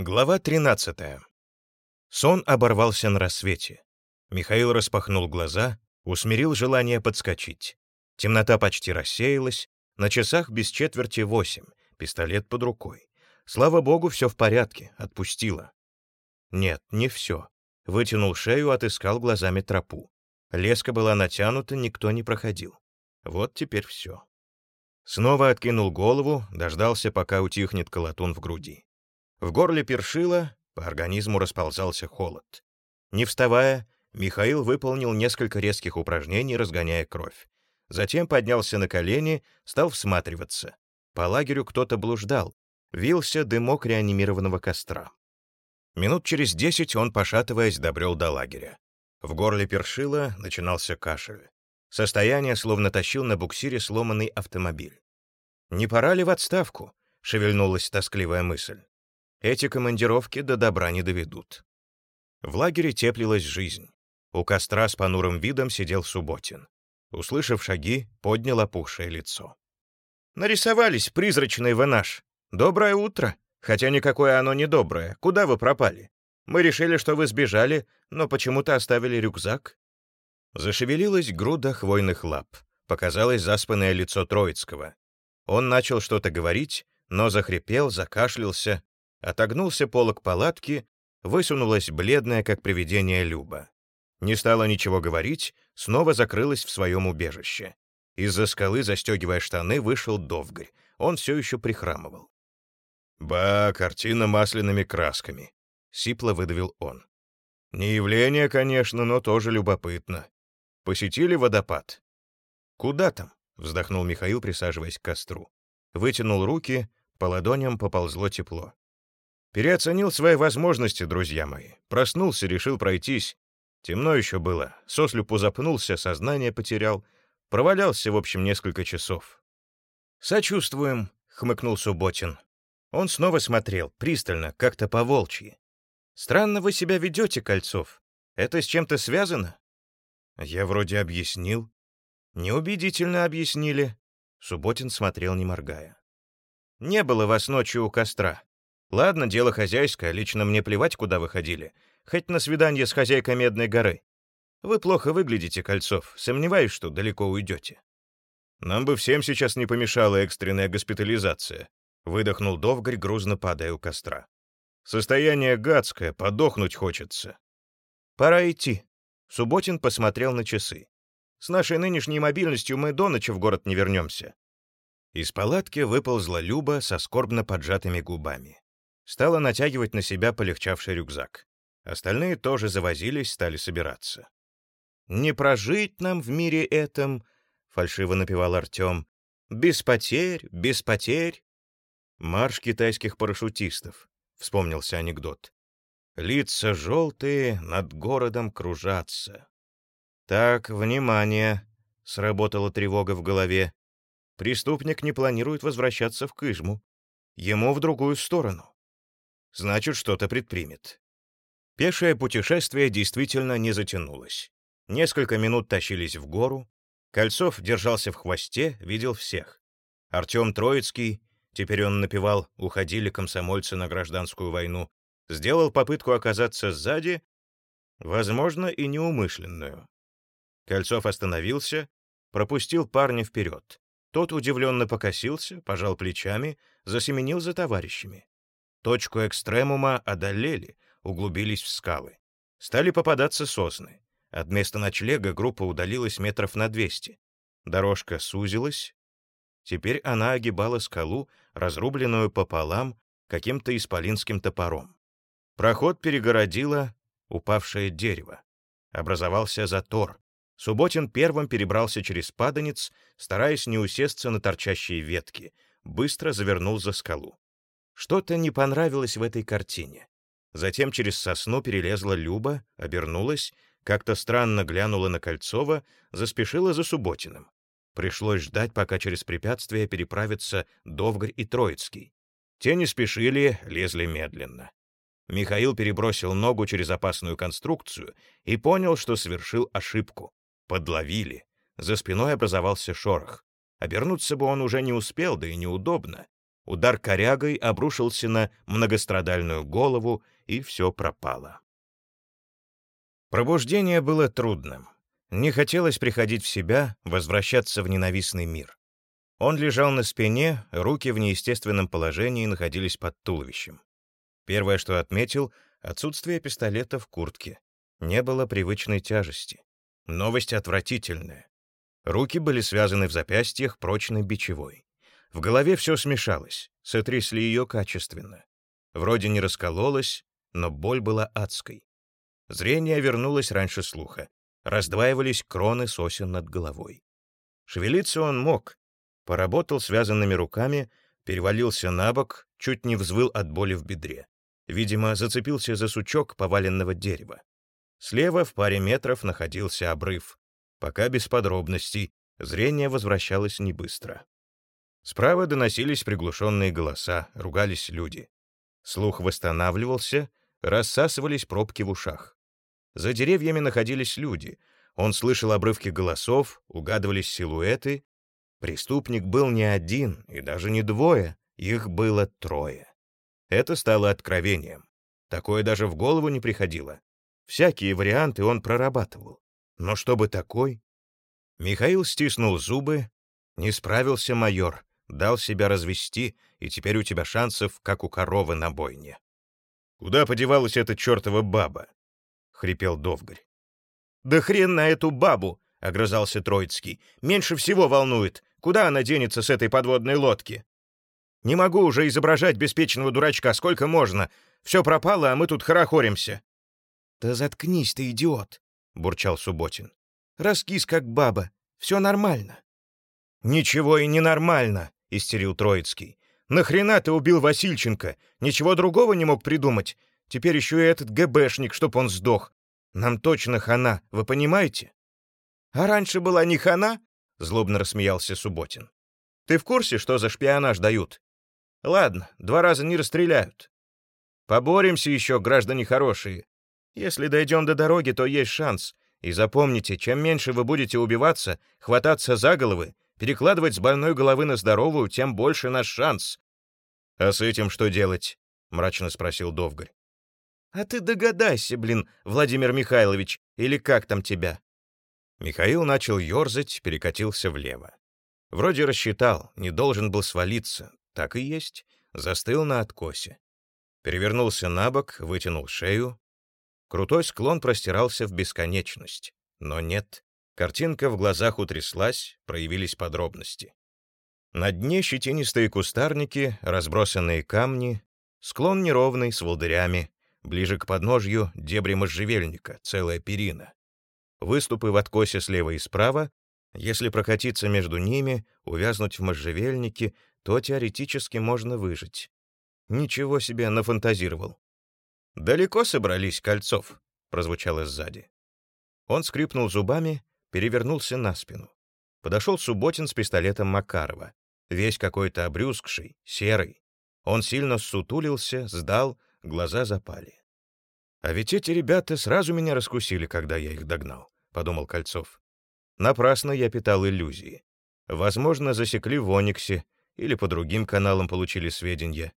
Глава 13. Сон оборвался на рассвете. Михаил распахнул глаза, усмирил желание подскочить. Темнота почти рассеялась, на часах без четверти восемь, пистолет под рукой. Слава богу, все в порядке, отпустила. Нет, не все. Вытянул шею, отыскал глазами тропу. Леска была натянута, никто не проходил. Вот теперь все. Снова откинул голову, дождался, пока утихнет колотун в груди. В горле першило, по организму расползался холод. Не вставая, Михаил выполнил несколько резких упражнений, разгоняя кровь. Затем поднялся на колени, стал всматриваться. По лагерю кто-то блуждал. Вился дымок реанимированного костра. Минут через десять он, пошатываясь, добрел до лагеря. В горле першило, начинался кашель. Состояние словно тащил на буксире сломанный автомобиль. «Не пора ли в отставку?» — шевельнулась тоскливая мысль. Эти командировки до добра не доведут. В лагере теплилась жизнь. У костра с понурым видом сидел Субботин. Услышав шаги, поднял опухшее лицо. «Нарисовались, призрачный вы наш. Доброе утро. Хотя никакое оно не доброе. Куда вы пропали? Мы решили, что вы сбежали, но почему-то оставили рюкзак». Зашевелилась груда хвойных лап. Показалось заспанное лицо Троицкого. Он начал что-то говорить, но захрипел, закашлялся, Отогнулся полок палатки, высунулась бледная, как привидение Люба. Не стала ничего говорить, снова закрылась в своем убежище. Из-за скалы, застегивая штаны, вышел Довгарь. Он все еще прихрамывал. «Ба, картина масляными красками», — сипло выдавил он. «Не явление, конечно, но тоже любопытно. Посетили водопад?» «Куда там?» — вздохнул Михаил, присаживаясь к костру. Вытянул руки, по ладоням поползло тепло. Переоценил свои возможности, друзья мои. Проснулся, решил пройтись. Темно еще было. Сослепу запнулся, сознание потерял. Провалялся, в общем, несколько часов. «Сочувствуем», — хмыкнул Субботин. Он снова смотрел, пристально, как-то по-волчьи. «Странно вы себя ведете, Кольцов. Это с чем-то связано?» «Я вроде объяснил». «Неубедительно объяснили». Субботин смотрел, не моргая. «Не было вас ночью у костра. Ладно, дело хозяйское, лично мне плевать, куда вы ходили. Хоть на свидание с хозяйкой Медной горы. Вы плохо выглядите, Кольцов. Сомневаюсь, что далеко уйдете. Нам бы всем сейчас не помешала экстренная госпитализация. Выдохнул Довгарь, грузно падая у костра. Состояние гадское, подохнуть хочется. Пора идти. Субботин посмотрел на часы. С нашей нынешней мобильностью мы до ночи в город не вернемся. Из палатки выползла Люба со скорбно поджатыми губами стала натягивать на себя полегчавший рюкзак. Остальные тоже завозились, стали собираться. «Не прожить нам в мире этом», — фальшиво напевал Артем, — «без потерь, без потерь». «Марш китайских парашютистов», — вспомнился анекдот. «Лица желтые над городом кружатся». «Так, внимание», — сработала тревога в голове. «Преступник не планирует возвращаться в Кыжму. Ему в другую сторону значит, что-то предпримет. Пешее путешествие действительно не затянулось. Несколько минут тащились в гору. Кольцов держался в хвосте, видел всех. Артем Троицкий, теперь он напевал «Уходили комсомольцы на гражданскую войну», сделал попытку оказаться сзади, возможно, и неумышленную. Кольцов остановился, пропустил парня вперед. Тот удивленно покосился, пожал плечами, засеменил за товарищами. Точку экстремума одолели, углубились в скалы. Стали попадаться сосны. От места ночлега группа удалилась метров на 200. Дорожка сузилась. Теперь она огибала скалу, разрубленную пополам каким-то исполинским топором. Проход перегородило упавшее дерево. Образовался затор. Субботин первым перебрался через паданец, стараясь не усесться на торчащие ветки, быстро завернул за скалу. Что-то не понравилось в этой картине. Затем через сосну перелезла Люба, обернулась, как-то странно глянула на Кольцова, заспешила за Субботиным. Пришлось ждать, пока через препятствие переправятся Довгарь и Троицкий. Те не спешили, лезли медленно. Михаил перебросил ногу через опасную конструкцию и понял, что совершил ошибку. Подловили. За спиной образовался шорох. Обернуться бы он уже не успел, да и неудобно. Удар корягой обрушился на многострадальную голову, и все пропало. Пробуждение было трудным. Не хотелось приходить в себя, возвращаться в ненавистный мир. Он лежал на спине, руки в неестественном положении находились под туловищем. Первое, что отметил — отсутствие пистолета в куртке. Не было привычной тяжести. Новость отвратительная. Руки были связаны в запястьях прочной бичевой. В голове все смешалось, сотрясли ее качественно. Вроде не раскололось, но боль была адской. Зрение вернулось раньше слуха. Раздваивались кроны сосен над головой. Шевелиться он мог. Поработал связанными руками, перевалился на бок, чуть не взвыл от боли в бедре. Видимо, зацепился за сучок поваленного дерева. Слева в паре метров находился обрыв. Пока без подробностей, зрение возвращалось не быстро. Справа доносились приглушенные голоса, ругались люди. Слух восстанавливался, рассасывались пробки в ушах. За деревьями находились люди. Он слышал обрывки голосов, угадывались силуэты. Преступник был не один и даже не двое, их было трое. Это стало откровением. Такое даже в голову не приходило. Всякие варианты он прорабатывал. Но чтобы такой... Михаил стиснул зубы. Не справился майор, дал себя развести, и теперь у тебя шансов, как у коровы на бойне. «Куда подевалась эта чертова баба?» — хрипел Довгарь. «Да хрен на эту бабу!» — огрызался Троицкий. «Меньше всего волнует. Куда она денется с этой подводной лодки? Не могу уже изображать беспечного дурачка, сколько можно. Все пропало, а мы тут хорохоримся». «Да заткнись ты, идиот!» — бурчал Субботин. «Раскис, как баба. Все нормально». «Ничего и не нормально», — истерил Троицкий. «Нахрена ты убил Васильченко? Ничего другого не мог придумать? Теперь еще и этот ГБшник, чтоб он сдох. Нам точно хана, вы понимаете?» «А раньше была не хана?» — злобно рассмеялся Субботин. «Ты в курсе, что за шпионаж дают? Ладно, два раза не расстреляют. Поборемся еще, граждане хорошие. Если дойдем до дороги, то есть шанс. И запомните, чем меньше вы будете убиваться, хвататься за головы, перекладывать с больной головы на здоровую, тем больше наш шанс. — А с этим что делать? — мрачно спросил Довгарь. — А ты догадайся, блин, Владимир Михайлович, или как там тебя? Михаил начал ерзать, перекатился влево. Вроде рассчитал, не должен был свалиться. Так и есть. Застыл на откосе. Перевернулся на бок, вытянул шею. Крутой склон простирался в бесконечность. Но нет. Картинка в глазах утряслась, проявились подробности. На дне щетинистые кустарники, разбросанные камни, склон неровный, с волдырями, ближе к подножью — дебри можжевельника, целая перина. Выступы в откосе слева и справа, если прокатиться между ними, увязнуть в можжевельнике, то теоретически можно выжить. Ничего себе нафантазировал. «Далеко собрались, Кольцов?» — прозвучало сзади. Он скрипнул зубами, перевернулся на спину. Подошел Субботин с пистолетом Макарова, весь какой-то обрюзгший, серый. Он сильно сутулился, сдал, глаза запали. «А ведь эти ребята сразу меня раскусили, когда я их догнал», — подумал Кольцов. Напрасно я питал иллюзии. Возможно, засекли в Ониксе или по другим каналам получили сведения.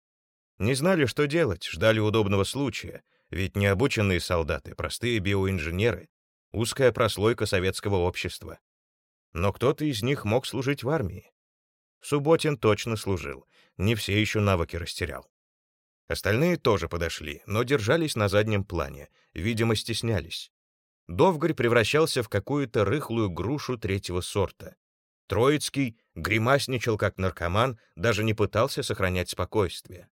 Не знали, что делать, ждали удобного случая, ведь необученные солдаты, простые биоинженеры, узкая прослойка советского общества. Но кто-то из них мог служить в армии. Субботин точно служил, не все еще навыки растерял. Остальные тоже подошли, но держались на заднем плане, видимо, стеснялись. Довгарь превращался в какую-то рыхлую грушу третьего сорта. Троицкий гримасничал как наркоман, даже не пытался сохранять спокойствие.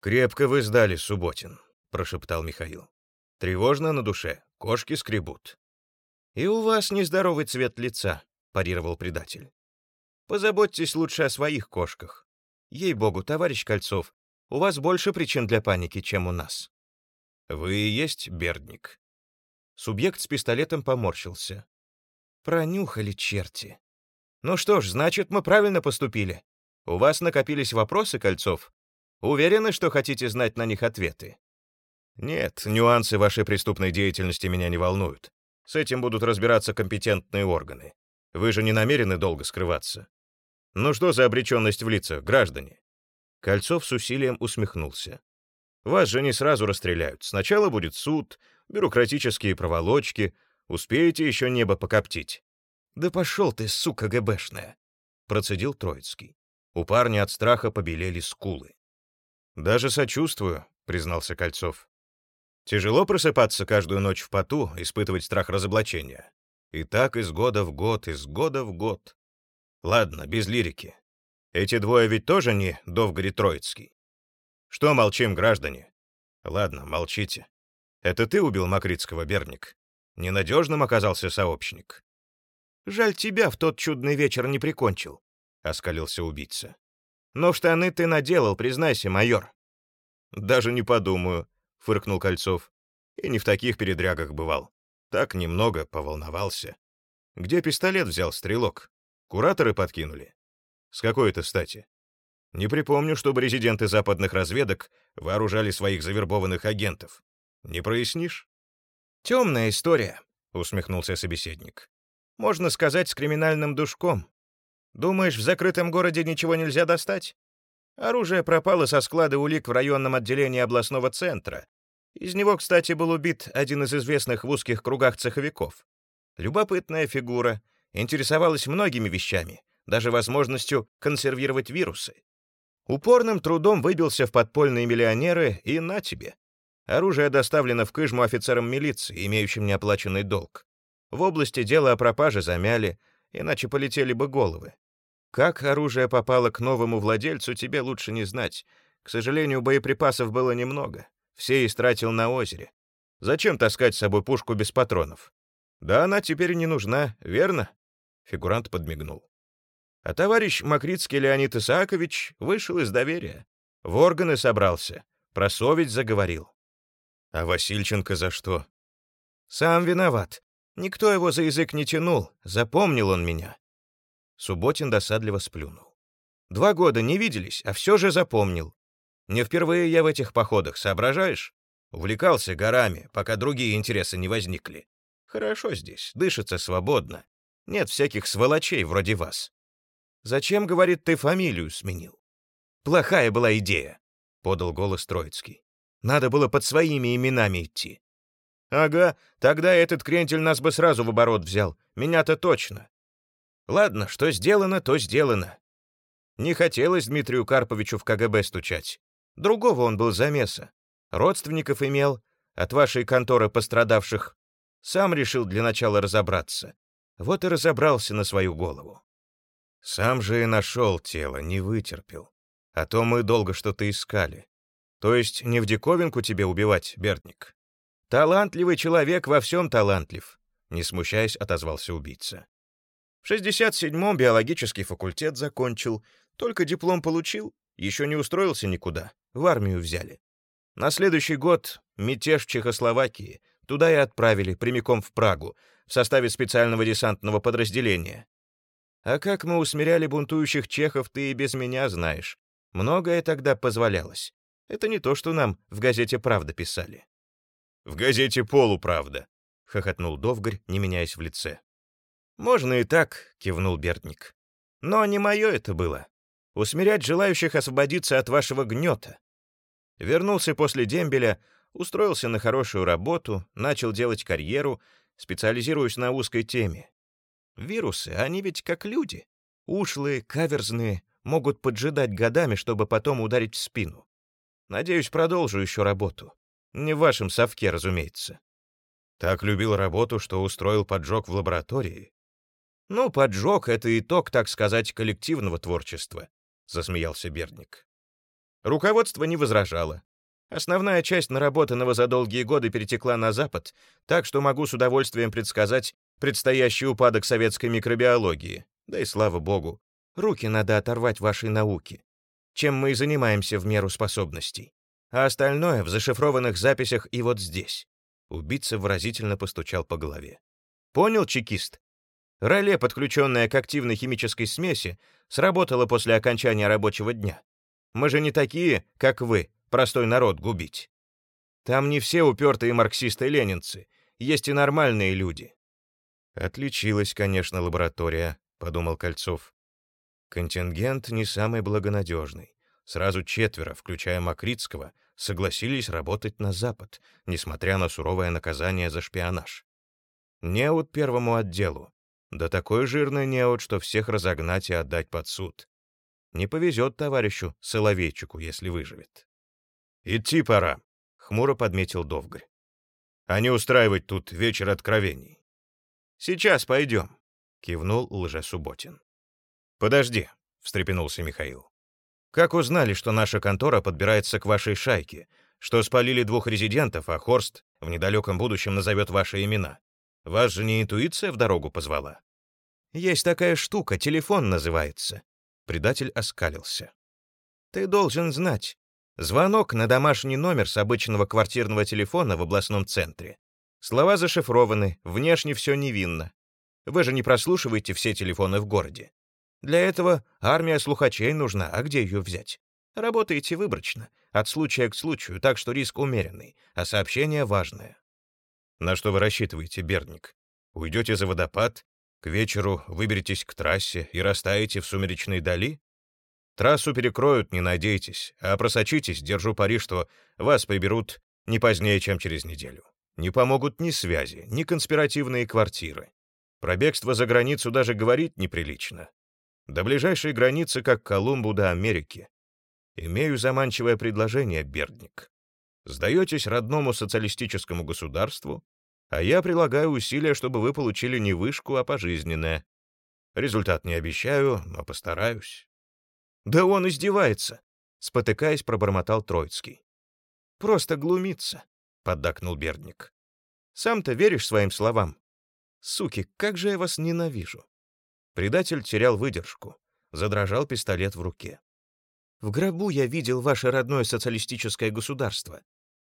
«Крепко вы сдали, Субботин», — прошептал Михаил. «Тревожно на душе, Кошки скребут. «И у вас нездоровый цвет лица», — парировал предатель. «Позаботьтесь лучше о своих кошках. Ей-богу, товарищ Кольцов, у вас больше причин для паники, чем у нас». «Вы и есть Бердник». Субъект с пистолетом поморщился. «Пронюхали черти. Ну что ж, значит, мы правильно поступили. У вас накопились вопросы, Кольцов? Уверены, что хотите знать на них ответы?» Нет, нюансы вашей преступной деятельности меня не волнуют. С этим будут разбираться компетентные органы. Вы же не намерены долго скрываться. Ну что за обреченность в лицах, граждане? Кольцов с усилием усмехнулся. «Вас же не сразу расстреляют. Сначала будет суд, бюрократические проволочки. Успеете еще небо покоптить». «Да пошел ты, сука ГБшная!» — процедил Троицкий. У парня от страха побелели скулы. «Даже сочувствую», — признался Кольцов. «Тяжело просыпаться каждую ночь в поту, испытывать страх разоблачения. И так из года в год, из года в год. Ладно, без лирики. Эти двое ведь тоже не Довгород Троицкий. Что молчим, граждане? Ладно, молчите. Это ты убил Макритского, Берник? Ненадежным оказался сообщник. Жаль, тебя в тот чудный вечер не прикончил, — оскалился убийца. Но штаны ты наделал, признайся, майор. Даже не подумаю, — фыркнул Кольцов. И не в таких передрягах бывал. Так немного поволновался. Где пистолет взял стрелок? Кураторы подкинули. С какой это стати? Не припомню, чтобы резиденты западных разведок вооружали своих завербованных агентов. Не прояснишь? Темная история, усмехнулся собеседник. Можно сказать, с криминальным душком. Думаешь, в закрытом городе ничего нельзя достать? Оружие пропало со склада улик в районном отделении областного центра. Из него, кстати, был убит один из известных в узких кругах цеховиков. Любопытная фигура, интересовалась многими вещами, даже возможностью консервировать вирусы. Упорным трудом выбился в подпольные миллионеры, и на тебе. Оружие доставлено в Кыжму офицерам милиции, имеющим неоплаченный долг. В области дела о пропаже замяли, иначе полетели бы головы. Как оружие попало к новому владельцу, тебе лучше не знать. К сожалению, боеприпасов было немного. Все истратил на озере. Зачем таскать с собой пушку без патронов? Да она теперь не нужна, верно? Фигурант подмигнул. А товарищ Макритский Леонид Исаакович вышел из доверия. В органы собрался, про совесть заговорил. А Васильченко за что? Сам виноват. Никто его за язык не тянул, запомнил он меня. Субботин досадливо сплюнул. Два года не виделись, а все же запомнил. Не впервые я в этих походах, соображаешь? Увлекался горами, пока другие интересы не возникли. Хорошо здесь, дышится свободно. Нет всяких сволочей вроде вас. Зачем, говорит, ты фамилию сменил? Плохая была идея, подал голос Троицкий. Надо было под своими именами идти. Ага, тогда этот крентель нас бы сразу в оборот взял. Меня-то точно. Ладно, что сделано, то сделано. Не хотелось Дмитрию Карповичу в КГБ стучать. Другого он был замеса. Родственников имел, от вашей конторы пострадавших. Сам решил для начала разобраться. Вот и разобрался на свою голову. Сам же и нашел тело, не вытерпел. А то мы долго что-то искали. То есть не в диковинку тебе убивать, Бертник? Талантливый человек во всем талантлив, не смущаясь, отозвался убийца. В 67-м биологический факультет закончил, только диплом получил, еще не устроился никуда, в армию взяли. На следующий год мятеж в Чехословакии, туда и отправили, прямиком в Прагу, в составе специального десантного подразделения. А как мы усмиряли бунтующих чехов, ты и без меня знаешь. Многое тогда позволялось. Это не то, что нам в газете «Правда» писали. «В газете «Полуправда», — хохотнул Довгарь, не меняясь в лице. «Можно и так», — кивнул Бертник. «Но не мое это было. Усмирять желающих освободиться от вашего гнета. Вернулся после дембеля, устроился на хорошую работу, начал делать карьеру, специализируясь на узкой теме. Вирусы, они ведь как люди. Ушлые, каверзные, могут поджидать годами, чтобы потом ударить в спину. Надеюсь, продолжу еще работу. Не в вашем совке, разумеется. Так любил работу, что устроил поджог в лаборатории. Ну, поджог — это итог, так сказать, коллективного творчества, — засмеялся Бердник. Руководство не возражало. Основная часть наработанного за долгие годы перетекла на Запад, так что могу с удовольствием предсказать, предстоящий упадок советской микробиологии. Да и слава богу. Руки надо оторвать вашей науке. Чем мы и занимаемся в меру способностей. А остальное в зашифрованных записях и вот здесь. Убийца выразительно постучал по голове. Понял, чекист? Реле, подключенное к активной химической смеси, сработало после окончания рабочего дня. Мы же не такие, как вы, простой народ губить. Там не все упертые марксисты-ленинцы, есть и нормальные люди. «Отличилась, конечно, лаборатория», — подумал Кольцов. «Контингент не самый благонадежный. сразу четверо, включая Макритского, согласились работать на Запад, несмотря на суровое наказание за шпионаж. Неуд первому отделу. Да такой жирный неуд, что всех разогнать и отдать под суд. Не повезет товарищу Соловейчику, если выживет. «Идти пора», — хмуро подметил Довгарь. «А не устраивать тут вечер откровений». «Сейчас пойдем», — кивнул лжесубботин. «Подожди», — встрепенулся Михаил. «Как узнали, что наша контора подбирается к вашей шайке, что спалили двух резидентов, а Хорст в недалеком будущем назовет ваши имена? Вас же не интуиция в дорогу позвала?» «Есть такая штука, телефон называется». Предатель оскалился. «Ты должен знать. Звонок на домашний номер с обычного квартирного телефона в областном центре. Слова зашифрованы, внешне все невинно. Вы же не прослушиваете все телефоны в городе. Для этого армия слухачей нужна, а где ее взять? Работаете выборочно, от случая к случаю, так что риск умеренный, а сообщение важное. На что вы рассчитываете, Бердник? Уйдете за водопад, к вечеру выберетесь к трассе и растаете в сумеречной дали? Трассу перекроют, не надейтесь, а просочитесь, держу пари, что вас приберут не позднее, чем через неделю. Не помогут ни связи, ни конспиративные квартиры. Про бегство за границу даже говорить неприлично. До ближайшей границы, как Колумбу до Америки. Имею заманчивое предложение, Бердник. Сдаетесь родному социалистическому государству, а я прилагаю усилия, чтобы вы получили не вышку, а пожизненное. Результат не обещаю, но постараюсь. «Да он издевается!» — спотыкаясь, пробормотал Троицкий. «Просто глумится», — поддакнул Бердник. «Сам-то веришь своим словам? Суки, как же я вас ненавижу!» Предатель терял выдержку, задрожал пистолет в руке. «В гробу я видел ваше родное социалистическое государство.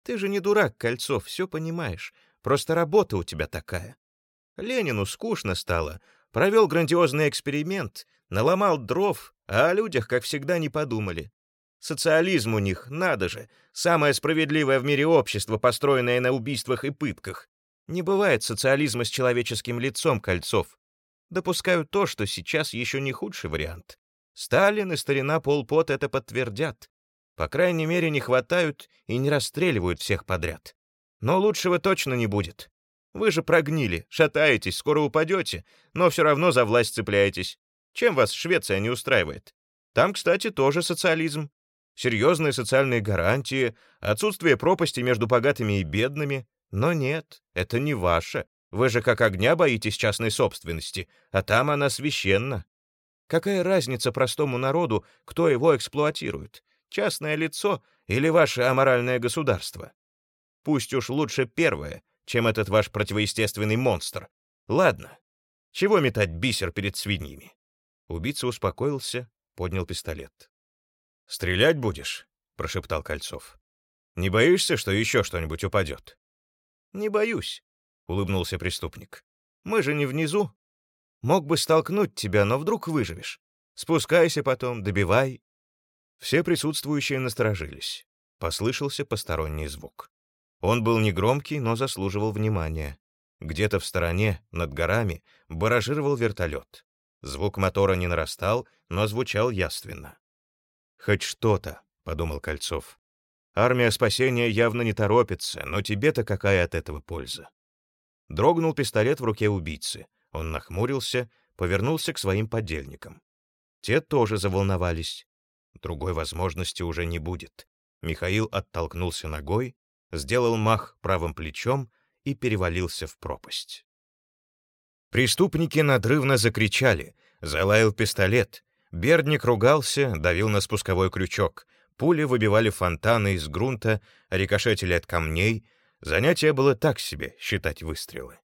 Ты же не дурак, Кольцов, все понимаешь. Просто работа у тебя такая. Ленину скучно стало. Провел грандиозный эксперимент, наломал дров, а о людях, как всегда, не подумали. Социализм у них, надо же, самое справедливое в мире общество, построенное на убийствах и пытках. Не бывает социализма с человеческим лицом кольцов. Допускаю то, что сейчас еще не худший вариант. Сталин и старина Пол Пот это подтвердят. По крайней мере, не хватают и не расстреливают всех подряд. Но лучшего точно не будет. Вы же прогнили, шатаетесь, скоро упадете, но все равно за власть цепляетесь. Чем вас Швеция не устраивает? Там, кстати, тоже социализм. Серьезные социальные гарантии, отсутствие пропасти между богатыми и бедными. Но нет, это не ваше. Вы же как огня боитесь частной собственности, а там она священна. Какая разница простому народу, кто его эксплуатирует? Частное лицо или ваше аморальное государство? Пусть уж лучше первое, чем этот ваш противоестественный монстр. Ладно, чего метать бисер перед свиньями? Убийца успокоился, поднял пистолет. «Стрелять будешь?» — прошептал Кольцов. «Не боишься, что еще что-нибудь упадет?» «Не боюсь», — улыбнулся преступник. «Мы же не внизу. Мог бы столкнуть тебя, но вдруг выживешь. Спускайся потом, добивай». Все присутствующие насторожились. Послышался посторонний звук. Он был негромкий, но заслуживал внимания. Где-то в стороне, над горами, баражировал вертолет. Звук мотора не нарастал, но звучал яственно. «Хоть что-то», — подумал Кольцов. «Армия спасения явно не торопится, но тебе-то какая от этого польза?» Дрогнул пистолет в руке убийцы. Он нахмурился, повернулся к своим подельникам. Те тоже заволновались. Другой возможности уже не будет. Михаил оттолкнулся ногой, сделал мах правым плечом и перевалился в пропасть. Преступники надрывно закричали, залаял пистолет. Бердник ругался, давил на спусковой крючок. Пули выбивали фонтаны из грунта, рикошетили от камней. Занятие было так себе, считать выстрелы.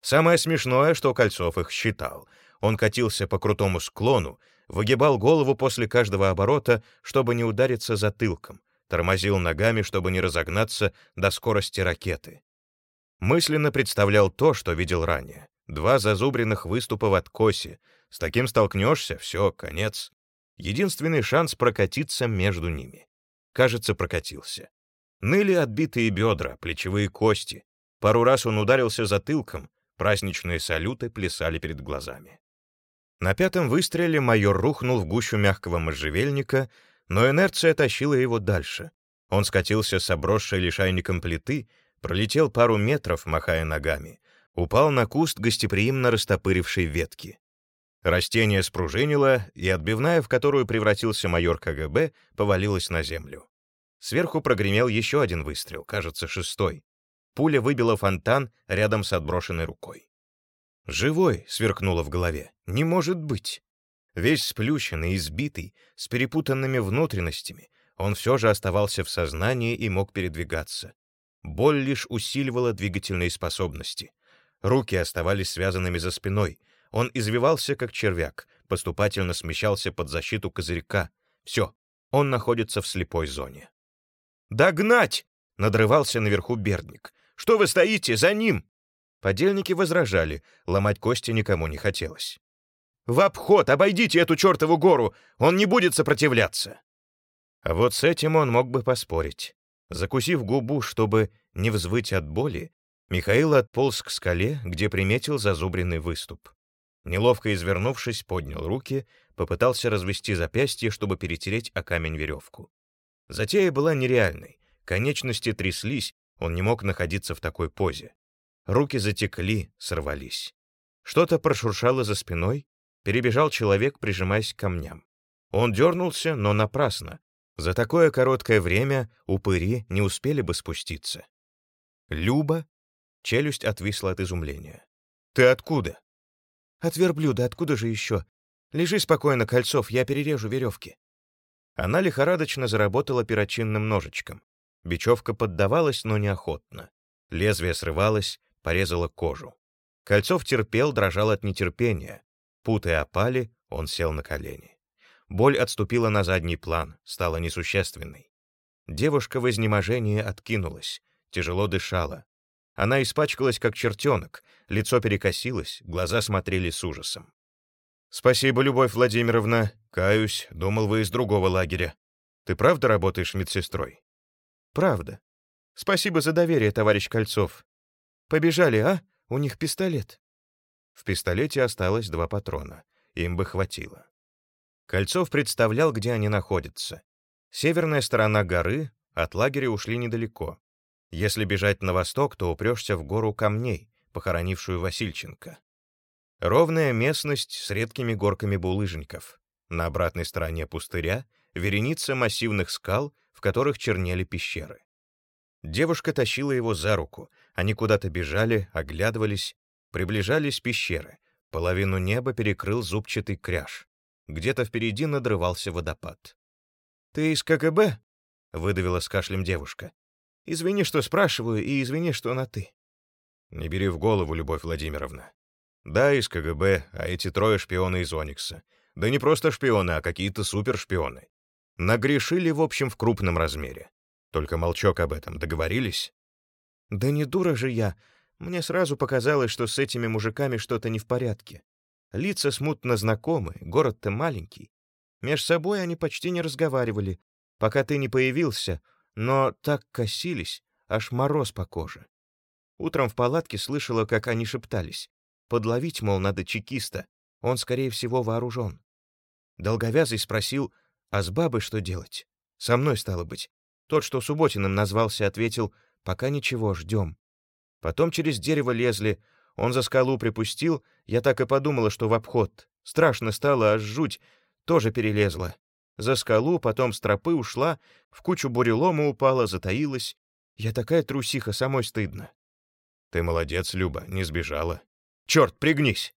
Самое смешное, что Кольцов их считал. Он катился по крутому склону, выгибал голову после каждого оборота, чтобы не удариться затылком, тормозил ногами, чтобы не разогнаться до скорости ракеты. Мысленно представлял то, что видел ранее. Два зазубренных выступа в откосе. С таким столкнешься — все, конец. Единственный шанс прокатиться между ними. Кажется, прокатился. Ныли отбитые бедра, плечевые кости. Пару раз он ударился затылком, праздничные салюты плясали перед глазами. На пятом выстреле майор рухнул в гущу мягкого можжевельника, но инерция тащила его дальше. Он скатился с обросшей лишайником плиты, пролетел пару метров, махая ногами, упал на куст гостеприимно растопырившей ветки. Растение спружинило, и отбивная, в которую превратился майор КГБ, повалилась на землю. Сверху прогремел еще один выстрел, кажется, шестой. Пуля выбила фонтан рядом с отброшенной рукой. «Живой!» — сверкнуло в голове. «Не может быть!» Весь сплющенный, избитый, с перепутанными внутренностями, он все же оставался в сознании и мог передвигаться. Боль лишь усиливала двигательные способности. Руки оставались связанными за спиной. Он извивался, как червяк, поступательно смещался под защиту козырька. Все, он находится в слепой зоне. «Догнать!» — надрывался наверху Бердник. «Что вы стоите? За ним!» Подельники возражали, ломать кости никому не хотелось. «В обход! Обойдите эту чертову гору! Он не будет сопротивляться!» А вот с этим он мог бы поспорить. Закусив губу, чтобы не взвыть от боли, Михаил отполз к скале, где приметил зазубренный выступ. Неловко извернувшись, поднял руки, попытался развести запястье, чтобы перетереть о камень веревку. Затея была нереальной. Конечности тряслись, он не мог находиться в такой позе. Руки затекли, сорвались. Что-то прошуршало за спиной, перебежал человек, прижимаясь к камням. Он дернулся, но напрасно. За такое короткое время упыри не успели бы спуститься. «Люба?» Челюсть отвисла от изумления. «Ты откуда?» «От верблюда, откуда же еще? Лежи спокойно, Кольцов, я перережу веревки». Она лихорадочно заработала перочинным ножичком. Бечевка поддавалась, но неохотно. Лезвие срывалось, порезало кожу. Кольцов терпел, дрожал от нетерпения. Путы опали, он сел на колени. Боль отступила на задний план, стала несущественной. Девушка в изнеможении откинулась, тяжело дышала. Она испачкалась, как чертенок, лицо перекосилось, глаза смотрели с ужасом. «Спасибо, Любовь Владимировна. Каюсь, думал, вы из другого лагеря. Ты правда работаешь медсестрой?» «Правда. Спасибо за доверие, товарищ Кольцов. Побежали, а? У них пистолет». В пистолете осталось два патрона. Им бы хватило. Кольцов представлял, где они находятся. Северная сторона горы, от лагеря ушли недалеко. Если бежать на восток, то упрешься в гору камней, похоронившую Васильченко. Ровная местность с редкими горками булыжников. На обратной стороне пустыря вереница массивных скал, в которых чернели пещеры. Девушка тащила его за руку. Они куда-то бежали, оглядывались, приближались пещеры. Половину неба перекрыл зубчатый кряж. Где-то впереди надрывался водопад. «Ты из КГБ?» — выдавила с кашлем девушка. «Извини, что спрашиваю, и извини, что на «ты». «Не бери в голову, Любовь Владимировна. Да, из КГБ, а эти трое шпионы из Оникса. Да не просто шпионы, а какие-то супершпионы. Нагрешили, в общем, в крупном размере. Только молчок об этом. Договорились?» «Да не дура же я. Мне сразу показалось, что с этими мужиками что-то не в порядке. Лица смутно знакомы, город-то маленький. Меж собой они почти не разговаривали, пока ты не появился, но так косились, аж мороз по коже. Утром в палатке слышала, как они шептались. Подловить, мол, надо чекиста, он, скорее всего, вооружен. Долговязый спросил, а с бабой что делать? Со мной, стало быть. Тот, что Субботиным назвался, ответил, пока ничего, ждем. Потом через дерево лезли, он за скалу припустил, я так и подумала, что в обход. Страшно стало, аж жуть, тоже перелезла. За скалу, потом с тропы ушла, в кучу бурелома упала, затаилась. Я такая трусиха, самой стыдно. Ты молодец, Люба, не сбежала. Черт, пригнись!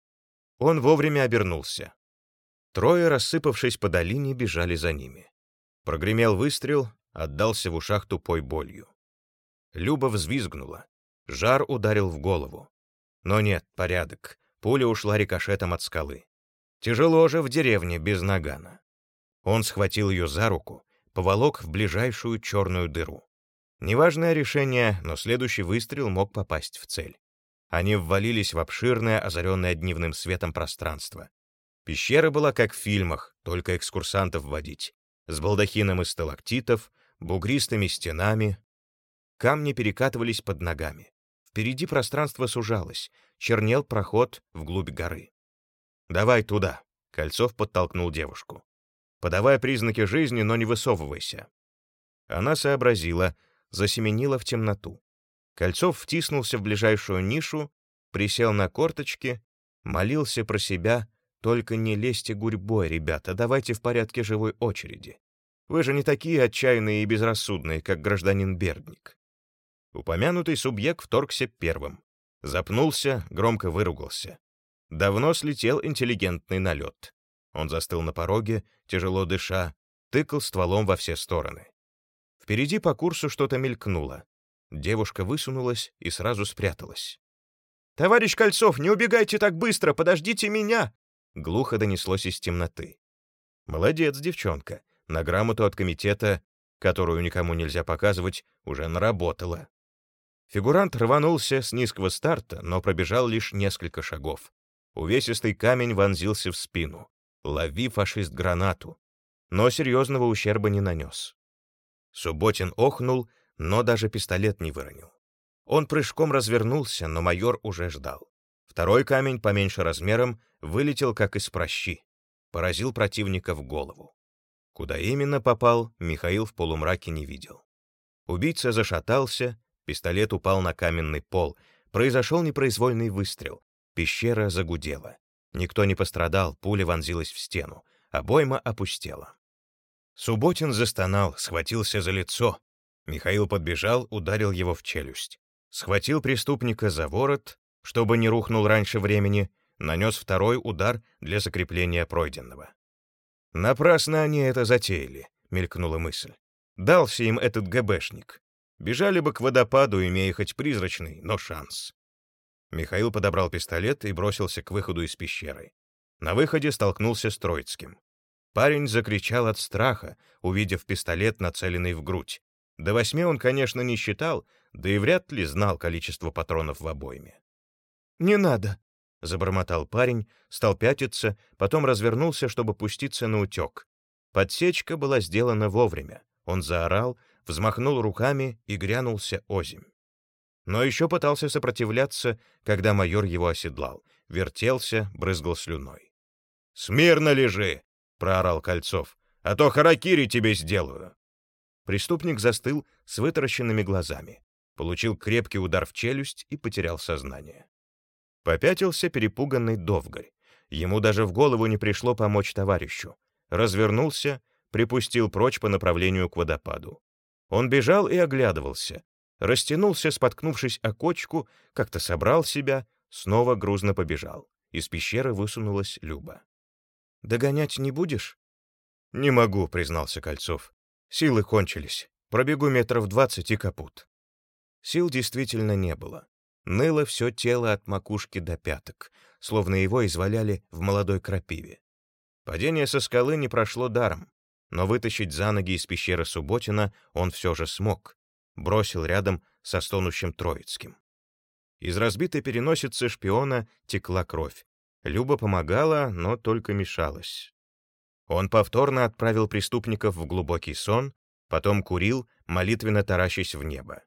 Он вовремя обернулся. Трое, рассыпавшись по долине, бежали за ними. Прогремел выстрел, отдался в ушах тупой болью. Люба взвизгнула. Жар ударил в голову. Но нет, порядок. Пуля ушла рикошетом от скалы. Тяжело же в деревне без нагана. Он схватил ее за руку, поволок в ближайшую черную дыру. Неважное решение, но следующий выстрел мог попасть в цель. Они ввалились в обширное, озаренное дневным светом пространство. Пещера была как в фильмах, только экскурсантов водить. С балдахином из сталактитов, бугристыми стенами. Камни перекатывались под ногами. Впереди пространство сужалось, чернел проход вглубь горы. «Давай туда», — Кольцов подтолкнул девушку. Подавай признаки жизни, но не высовывайся». Она сообразила, засеменила в темноту. Кольцов втиснулся в ближайшую нишу, присел на корточки, молился про себя, «Только не лезьте гурьбой, ребята, давайте в порядке живой очереди. Вы же не такие отчаянные и безрассудные, как гражданин Бердник». Упомянутый субъект вторгся первым. Запнулся, громко выругался. Давно слетел интеллигентный налет. Он застыл на пороге, тяжело дыша, тыкал стволом во все стороны. Впереди по курсу что-то мелькнуло. Девушка высунулась и сразу спряталась. «Товарищ Кольцов, не убегайте так быстро, подождите меня!» Глухо донеслось из темноты. «Молодец, девчонка. На грамоту от комитета, которую никому нельзя показывать, уже наработала». Фигурант рванулся с низкого старта, но пробежал лишь несколько шагов. Увесистый камень вонзился в спину. Лови, фашист, гранату. Но серьезного ущерба не нанес. Субботин охнул, но даже пистолет не выронил. Он прыжком развернулся, но майор уже ждал. Второй камень, поменьше размером, вылетел как из прощи. Поразил противника в голову. Куда именно попал, Михаил в полумраке не видел. Убийца зашатался, пистолет упал на каменный пол, произошел непроизвольный выстрел, пещера загудела. Никто не пострадал, пуля вонзилась в стену, обойма опустела. Субботин застонал, схватился за лицо. Михаил подбежал, ударил его в челюсть. Схватил преступника за ворот, чтобы не рухнул раньше времени, нанес второй удар для закрепления пройденного. «Напрасно они это затеяли», — мелькнула мысль. «Дался им этот ГБшник. Бежали бы к водопаду, имея хоть призрачный, но шанс». Михаил подобрал пистолет и бросился к выходу из пещеры. На выходе столкнулся с Троицким. Парень закричал от страха, увидев пистолет, нацеленный в грудь. До восьми он, конечно, не считал, да и вряд ли знал количество патронов в обойме. «Не надо», — забормотал парень, стал пятиться, потом развернулся, чтобы пуститься на утек. Подсечка была сделана вовремя. Он заорал, взмахнул руками и грянулся озимь но еще пытался сопротивляться, когда майор его оседлал, вертелся, брызгал слюной. «Смирно лежи!» — проорал Кольцов. «А то харакири тебе сделаю!» Преступник застыл с вытаращенными глазами, получил крепкий удар в челюсть и потерял сознание. Попятился перепуганный Довгарь. Ему даже в голову не пришло помочь товарищу. Развернулся, припустил прочь по направлению к водопаду. Он бежал и оглядывался, растянулся, споткнувшись о кочку, как-то собрал себя, снова грузно побежал. Из пещеры высунулась Люба. «Догонять не будешь?» «Не могу», — признался Кольцов. «Силы кончились. Пробегу метров двадцать и капут». Сил действительно не было. Ныло все тело от макушки до пяток, словно его изваляли в молодой крапиве. Падение со скалы не прошло даром, но вытащить за ноги из пещеры Субботина он все же смог, бросил рядом со стонущим Троицким. Из разбитой переносицы шпиона текла кровь. Люба помогала, но только мешалась. Он повторно отправил преступников в глубокий сон, потом курил, молитвенно таращась в небо.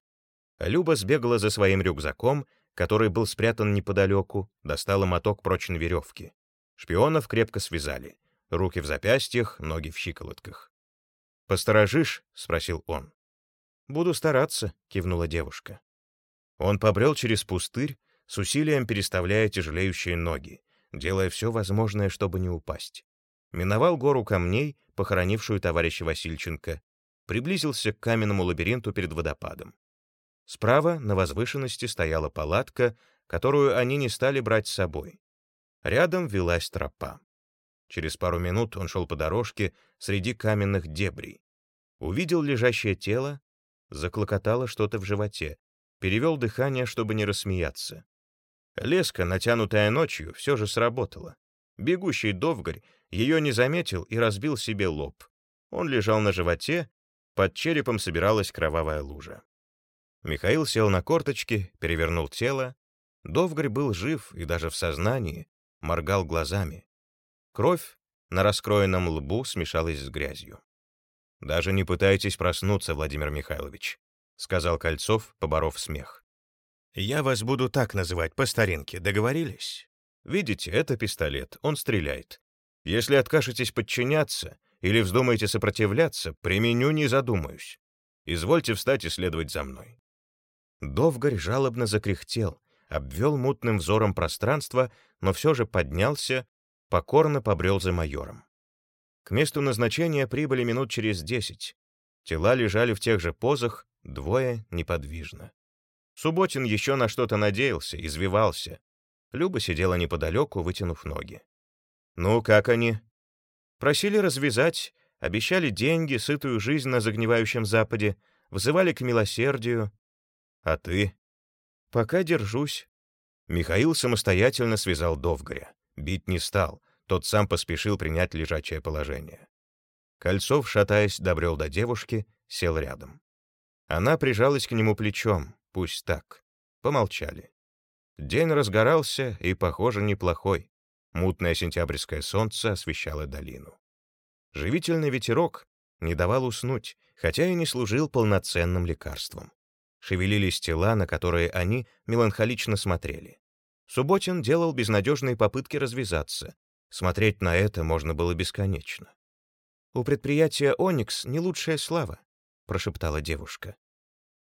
Люба сбегала за своим рюкзаком, который был спрятан неподалеку, достала моток прочной веревки. Шпионов крепко связали. Руки в запястьях, ноги в щиколотках. «Посторожишь?» — спросил он. «Буду стараться», — кивнула девушка. Он побрел через пустырь, с усилием переставляя тяжелеющие ноги, делая все возможное, чтобы не упасть. Миновал гору камней, похоронившую товарища Васильченко, приблизился к каменному лабиринту перед водопадом. Справа на возвышенности стояла палатка, которую они не стали брать с собой. Рядом велась тропа. Через пару минут он шел по дорожке среди каменных дебрей. Увидел лежащее тело, Заклокотало что-то в животе. Перевел дыхание, чтобы не рассмеяться. Леска, натянутая ночью, все же сработала. Бегущий Довгарь ее не заметил и разбил себе лоб. Он лежал на животе, под черепом собиралась кровавая лужа. Михаил сел на корточки, перевернул тело. Довгарь был жив и даже в сознании, моргал глазами. Кровь на раскроенном лбу смешалась с грязью. «Даже не пытайтесь проснуться, Владимир Михайлович», — сказал Кольцов, поборов смех. «Я вас буду так называть по старинке, договорились? Видите, это пистолет, он стреляет. Если откажетесь подчиняться, Или вздумаете сопротивляться, применю, не задумаюсь. Извольте встать и следовать за мной». Довгарь жалобно закряхтел, обвел мутным взором пространство, но все же поднялся, покорно побрел за майором. К месту назначения прибыли минут через десять. Тела лежали в тех же позах, двое неподвижно. Субботин еще на что-то надеялся, извивался. Люба сидела неподалеку, вытянув ноги. «Ну, как они?» Просили развязать, обещали деньги, сытую жизнь на загнивающем Западе, вызывали к милосердию. А ты? Пока держусь. Михаил самостоятельно связал Довгаря. Бить не стал, тот сам поспешил принять лежачее положение. Кольцов, шатаясь, добрел до девушки, сел рядом. Она прижалась к нему плечом, пусть так. Помолчали. День разгорался и, похоже, неплохой. Мутное сентябрьское солнце освещало долину. Живительный ветерок не давал уснуть, хотя и не служил полноценным лекарством. Шевелились тела, на которые они меланхолично смотрели. Субботин делал безнадежные попытки развязаться. Смотреть на это можно было бесконечно. «У предприятия «Оникс» не лучшая слава», — прошептала девушка.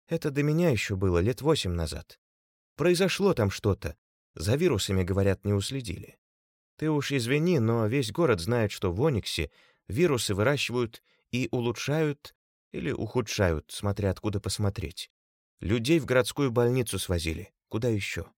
«Это до меня еще было лет восемь назад. Произошло там что-то. За вирусами, говорят, не уследили. Ты уж извини, но весь город знает, что в Ониксе вирусы выращивают и улучшают или ухудшают, смотря откуда посмотреть. Людей в городскую больницу свозили. Куда еще?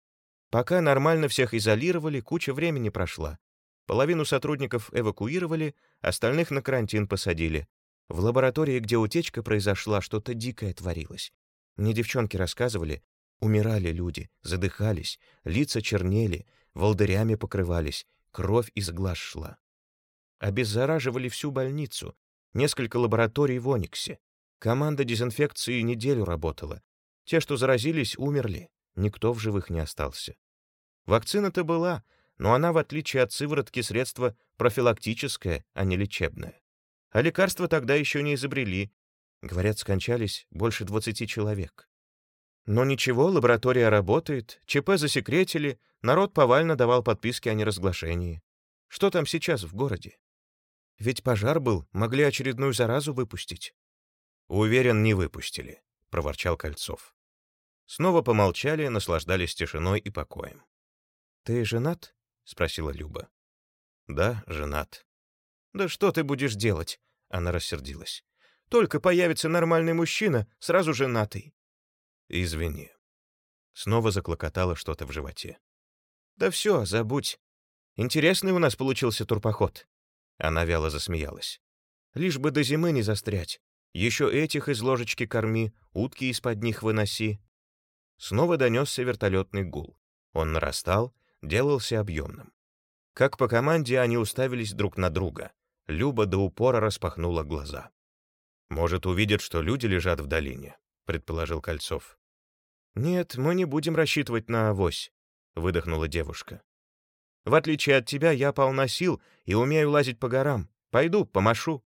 Пока нормально всех изолировали, куча времени прошла. Половину сотрудников эвакуировали, остальных на карантин посадили. В лаборатории, где утечка произошла, что-то дикое творилось. Мне девчонки рассказывали, умирали люди, задыхались, лица чернели, волдырями покрывались, Кровь из глаз шла. Обеззараживали всю больницу, несколько лабораторий в Ониксе. Команда дезинфекции неделю работала. Те, что заразились, умерли. Никто в живых не остался. Вакцина-то была, но она, в отличие от сыворотки, средство профилактическое, а не лечебное. А лекарства тогда еще не изобрели. Говорят, скончались больше 20 человек. Но ничего, лаборатория работает, ЧП засекретили, народ повально давал подписки о неразглашении. Что там сейчас в городе? Ведь пожар был, могли очередную заразу выпустить. Уверен, не выпустили, проворчал Кольцов. Снова помолчали, наслаждались тишиной и покоем. Ты женат? спросила Люба. Да, женат. Да что ты будешь делать? Она рассердилась. Только появится нормальный мужчина, сразу женатый. «Извини». Снова заклокотало что-то в животе. «Да все, забудь. Интересный у нас получился турпоход». Она вяло засмеялась. «Лишь бы до зимы не застрять. Еще этих из ложечки корми, утки из-под них выноси». Снова донесся вертолетный гул. Он нарастал, делался объемным. Как по команде они уставились друг на друга. Люба до упора распахнула глаза. «Может, увидят, что люди лежат в долине», — предположил Кольцов. «Нет, мы не будем рассчитывать на авось», — выдохнула девушка. «В отличие от тебя, я полна сил и умею лазить по горам. Пойду, помашу».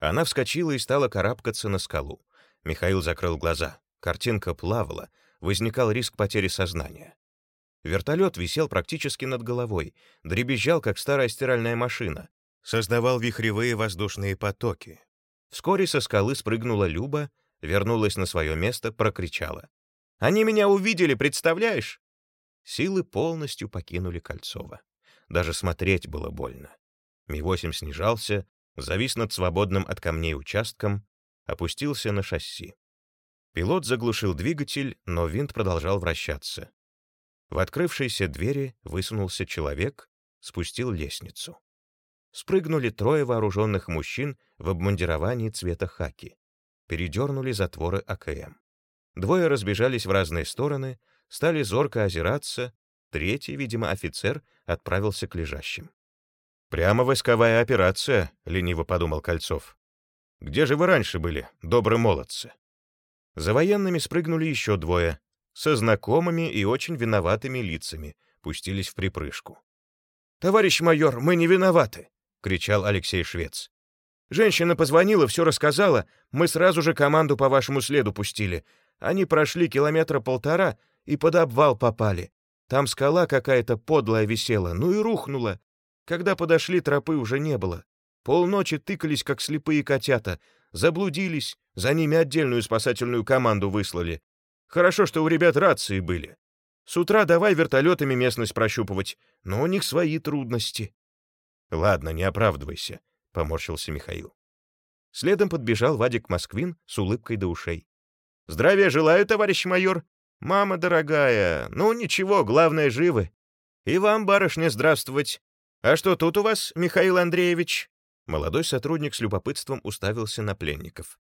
Она вскочила и стала карабкаться на скалу. Михаил закрыл глаза. Картинка плавала, возникал риск потери сознания. Вертолет висел практически над головой, дребезжал, как старая стиральная машина, создавал вихревые воздушные потоки. Вскоре со скалы спрыгнула Люба вернулась на свое место, прокричала. «Они меня увидели, представляешь?» Силы полностью покинули Кольцова. Даже смотреть было больно. Ми-8 снижался, завис над свободным от камней участком, опустился на шасси. Пилот заглушил двигатель, но винт продолжал вращаться. В открывшейся двери высунулся человек, спустил лестницу. Спрыгнули трое вооруженных мужчин в обмундировании цвета хаки передернули затворы АКМ. Двое разбежались в разные стороны, стали зорко озираться, третий, видимо, офицер, отправился к лежащим. «Прямо войсковая операция», — лениво подумал Кольцов. «Где же вы раньше были, добрые молодцы?» За военными спрыгнули еще двое, со знакомыми и очень виноватыми лицами, пустились в припрыжку. «Товарищ майор, мы не виноваты!» — кричал Алексей Швец. Женщина позвонила, все рассказала, мы сразу же команду по вашему следу пустили. Они прошли километра полтора и под обвал попали. Там скала какая-то подлая висела, ну и рухнула. Когда подошли, тропы уже не было. Полночи тыкались, как слепые котята. Заблудились, за ними отдельную спасательную команду выслали. Хорошо, что у ребят рации были. С утра давай вертолетами местность прощупывать, но у них свои трудности. Ладно, не оправдывайся, — поморщился Михаил. Следом подбежал Вадик Москвин с улыбкой до ушей. «Здравия желаю, товарищ майор! Мама дорогая, ну ничего, главное, живы. И вам, барышня, здравствовать. А что тут у вас, Михаил Андреевич?» Молодой сотрудник с любопытством уставился на пленников.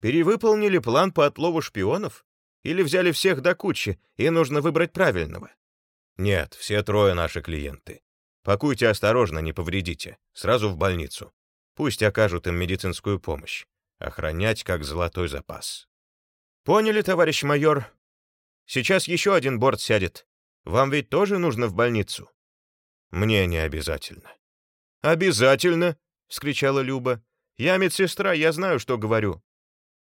«Перевыполнили план по отлову шпионов? Или взяли всех до кучи, и нужно выбрать правильного?» «Нет, все трое наши клиенты. Пакуйте осторожно, не повредите. Сразу в больницу. Пусть окажут им медицинскую помощь. Охранять как золотой запас». «Поняли, товарищ майор. Сейчас еще один борт сядет. Вам ведь тоже нужно в больницу?» «Мне не обязательно». «Обязательно!» — вскричала Люба. «Я медсестра, я знаю, что говорю».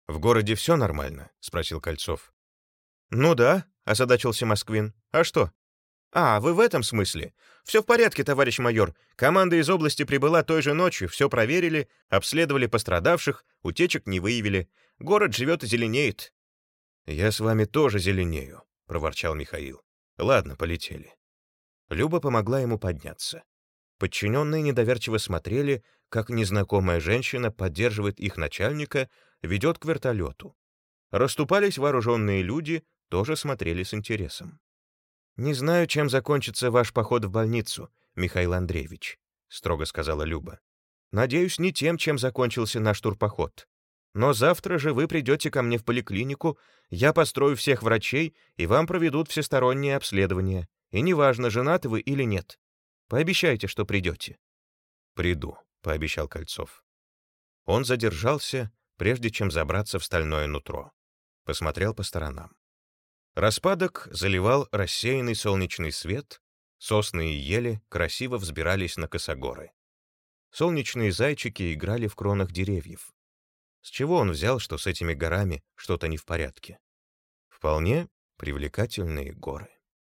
«В городе все нормально?» — спросил Кольцов. «Ну да», — озадачился Москвин. «А что?» «А, вы в этом смысле? Все в порядке, товарищ майор. Команда из области прибыла той же ночью, все проверили, обследовали пострадавших, утечек не выявили. Город живет и зеленеет». «Я с вами тоже зеленею», — проворчал Михаил. «Ладно, полетели». Люба помогла ему подняться. Подчиненные недоверчиво смотрели, как незнакомая женщина поддерживает их начальника, ведет к вертолету. Расступались вооруженные люди, тоже смотрели с интересом. «Не знаю, чем закончится ваш поход в больницу, Михаил Андреевич», — строго сказала Люба. «Надеюсь, не тем, чем закончился наш турпоход. Но завтра же вы придете ко мне в поликлинику, я построю всех врачей, и вам проведут всестороннее обследование. И неважно, женаты вы или нет. Пообещайте, что придете». «Приду», — пообещал Кольцов. Он задержался, прежде чем забраться в стальное нутро. Посмотрел по сторонам. Распадок заливал рассеянный солнечный свет, сосны и ели красиво взбирались на косогоры. Солнечные зайчики играли в кронах деревьев. С чего он взял, что с этими горами что-то не в порядке? Вполне привлекательные горы.